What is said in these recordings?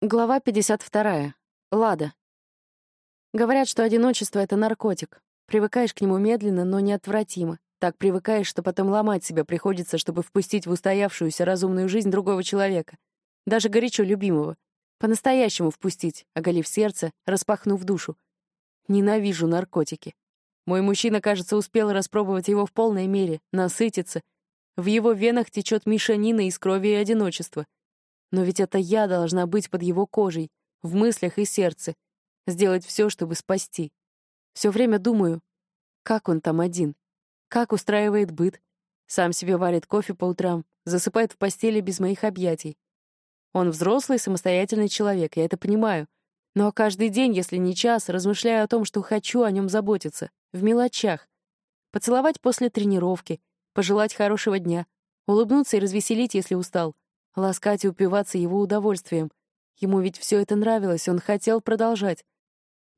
Глава 52. Лада. Говорят, что одиночество — это наркотик. Привыкаешь к нему медленно, но неотвратимо. Так привыкаешь, что потом ломать себя приходится, чтобы впустить в устоявшуюся разумную жизнь другого человека. Даже горячо любимого. По-настоящему впустить, оголив сердце, распахнув душу. Ненавижу наркотики. Мой мужчина, кажется, успел распробовать его в полной мере, насытиться. В его венах течет мешанина из крови и одиночества — но ведь это я должна быть под его кожей, в мыслях и сердце, сделать все, чтобы спасти. Все время думаю, как он там один, как устраивает быт, сам себе варит кофе по утрам, засыпает в постели без моих объятий. Он взрослый, самостоятельный человек, я это понимаю. Но каждый день, если не час, размышляю о том, что хочу о нем заботиться, в мелочах. Поцеловать после тренировки, пожелать хорошего дня, улыбнуться и развеселить, если устал — ласкать и упиваться его удовольствием. Ему ведь все это нравилось, он хотел продолжать.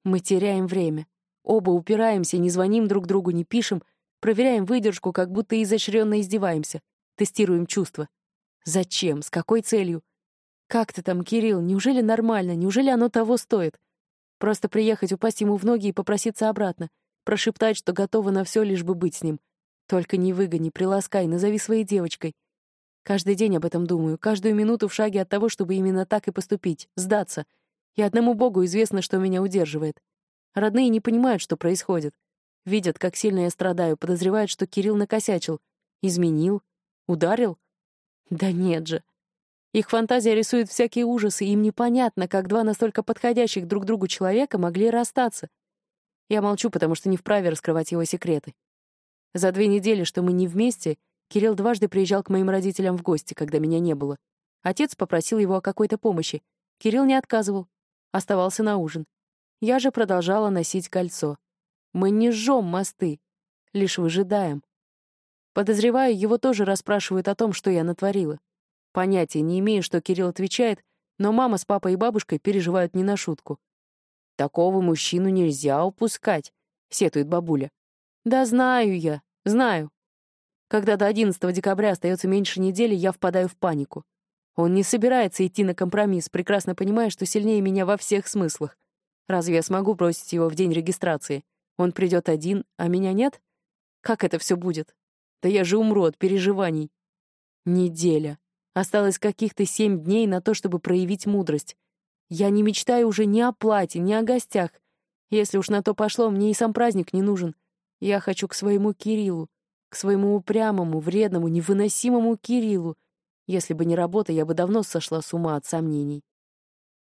Мы теряем время. Оба упираемся, не звоним друг другу, не пишем, проверяем выдержку, как будто изощренно издеваемся, тестируем чувства. Зачем? С какой целью? Как ты там, Кирилл? Неужели нормально? Неужели оно того стоит? Просто приехать, упасть ему в ноги и попроситься обратно, прошептать, что готова на все, лишь бы быть с ним. Только не выгони, приласкай, назови своей девочкой. Каждый день об этом думаю, каждую минуту в шаге от того, чтобы именно так и поступить, сдаться. И одному Богу известно, что меня удерживает. Родные не понимают, что происходит. Видят, как сильно я страдаю, подозревают, что Кирилл накосячил. Изменил? Ударил? Да нет же. Их фантазия рисует всякие ужасы, им непонятно, как два настолько подходящих друг другу человека могли расстаться. Я молчу, потому что не вправе раскрывать его секреты. За две недели, что мы не вместе — Кирилл дважды приезжал к моим родителям в гости, когда меня не было. Отец попросил его о какой-то помощи. Кирилл не отказывал. Оставался на ужин. Я же продолжала носить кольцо. Мы не жжем мосты, лишь выжидаем. Подозреваю, его тоже расспрашивают о том, что я натворила. Понятия не имею, что Кирилл отвечает, но мама с папой и бабушкой переживают не на шутку. «Такого мужчину нельзя упускать», — сетует бабуля. «Да знаю я, знаю. Когда до 11 декабря остается меньше недели, я впадаю в панику. Он не собирается идти на компромисс, прекрасно понимая, что сильнее меня во всех смыслах. Разве я смогу бросить его в день регистрации? Он придет один, а меня нет? Как это все будет? Да я же умру от переживаний. Неделя. Осталось каких-то семь дней на то, чтобы проявить мудрость. Я не мечтаю уже ни о плате, ни о гостях. Если уж на то пошло, мне и сам праздник не нужен. Я хочу к своему Кириллу к своему упрямому, вредному, невыносимому Кириллу. Если бы не работа, я бы давно сошла с ума от сомнений.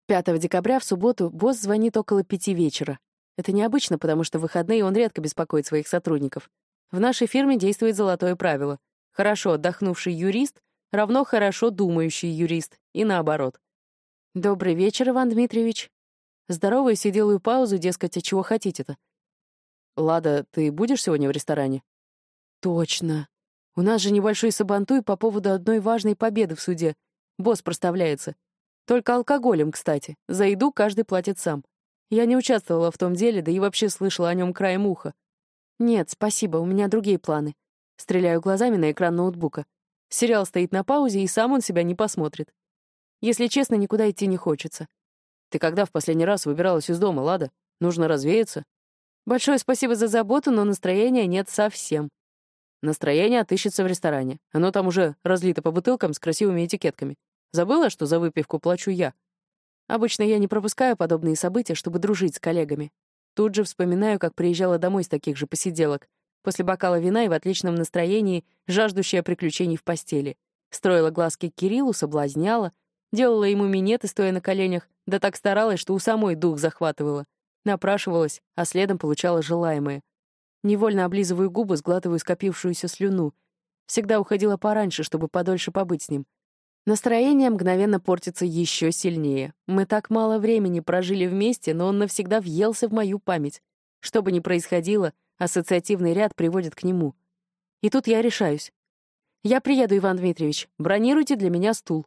5 декабря в субботу босс звонит около пяти вечера. Это необычно, потому что в выходные он редко беспокоит своих сотрудников. В нашей фирме действует золотое правило. Хорошо отдохнувший юрист равно хорошо думающий юрист, и наоборот. «Добрый вечер, Иван Дмитриевич». Здороваюсь и делаю паузу, дескать, а чего хотите-то? «Лада, ты будешь сегодня в ресторане?» Точно. У нас же небольшой сабантуй по поводу одной важной победы в суде. Босс проставляется. Только алкоголем, кстати. За еду каждый платит сам. Я не участвовала в том деле, да и вообще слышала о нем краем уха. Нет, спасибо, у меня другие планы. Стреляю глазами на экран ноутбука. Сериал стоит на паузе, и сам он себя не посмотрит. Если честно, никуда идти не хочется. Ты когда в последний раз выбиралась из дома, Лада? Нужно развеяться. Большое спасибо за заботу, но настроения нет совсем. Настроение отыщется в ресторане. Оно там уже разлито по бутылкам с красивыми этикетками. Забыла, что за выпивку плачу я? Обычно я не пропускаю подобные события, чтобы дружить с коллегами. Тут же вспоминаю, как приезжала домой с таких же посиделок. После бокала вина и в отличном настроении, жаждущая приключений в постели. Строила глазки Кириллу, соблазняла, делала ему минеты, стоя на коленях, да так старалась, что у самой дух захватывала. Напрашивалась, а следом получала желаемое. Невольно облизываю губы, сглатываю скопившуюся слюну. Всегда уходила пораньше, чтобы подольше побыть с ним. Настроение мгновенно портится еще сильнее. Мы так мало времени прожили вместе, но он навсегда въелся в мою память. Что бы ни происходило, ассоциативный ряд приводит к нему. И тут я решаюсь. «Я приеду, Иван Дмитриевич. Бронируйте для меня стул».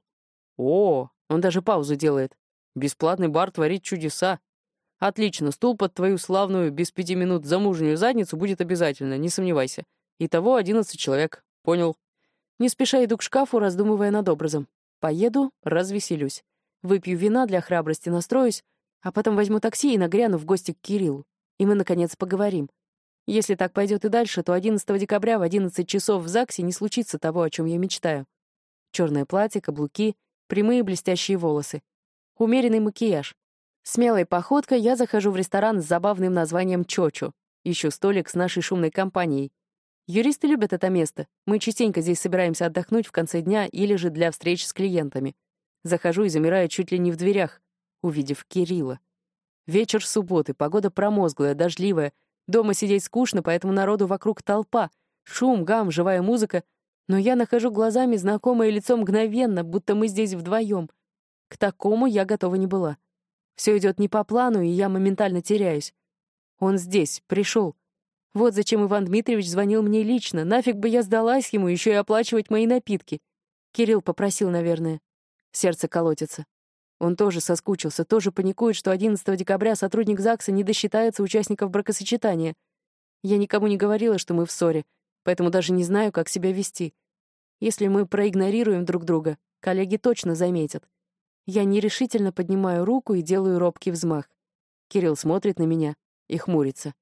«О, он даже паузу делает. Бесплатный бар творит чудеса. Отлично, стул под твою славную без пяти минут замужнюю задницу будет обязательно, не сомневайся. Итого одиннадцать человек. Понял. Не спеша иду к шкафу, раздумывая над образом. Поеду, развеселюсь. Выпью вина для храбрости, настроюсь, а потом возьму такси и нагряну в гости к Кириллу. И мы, наконец, поговорим. Если так пойдет и дальше, то 11 декабря в 11 часов в ЗАГСе не случится того, о чем я мечтаю. Черное платье, каблуки, прямые блестящие волосы. Умеренный макияж. Смелой походкой я захожу в ресторан с забавным названием «Чочу». Ищу столик с нашей шумной компанией. Юристы любят это место. Мы частенько здесь собираемся отдохнуть в конце дня или же для встреч с клиентами. Захожу и замираю чуть ли не в дверях, увидев Кирилла. Вечер субботы, погода промозглая, дождливая. Дома сидеть скучно, поэтому народу вокруг толпа. Шум, гам, живая музыка. Но я нахожу глазами знакомое лицо мгновенно, будто мы здесь вдвоем. К такому я готова не была. Все идет не по плану, и я моментально теряюсь. Он здесь, пришел. Вот зачем Иван Дмитриевич звонил мне лично. Нафиг бы я сдалась ему, еще и оплачивать мои напитки. Кирилл попросил, наверное. Сердце колотится. Он тоже соскучился, тоже паникует, что 11 декабря сотрудник ЗАГСа не досчитается участников бракосочетания. Я никому не говорила, что мы в ссоре, поэтому даже не знаю, как себя вести. Если мы проигнорируем друг друга, коллеги точно заметят. Я нерешительно поднимаю руку и делаю робкий взмах. Кирилл смотрит на меня, и хмурится.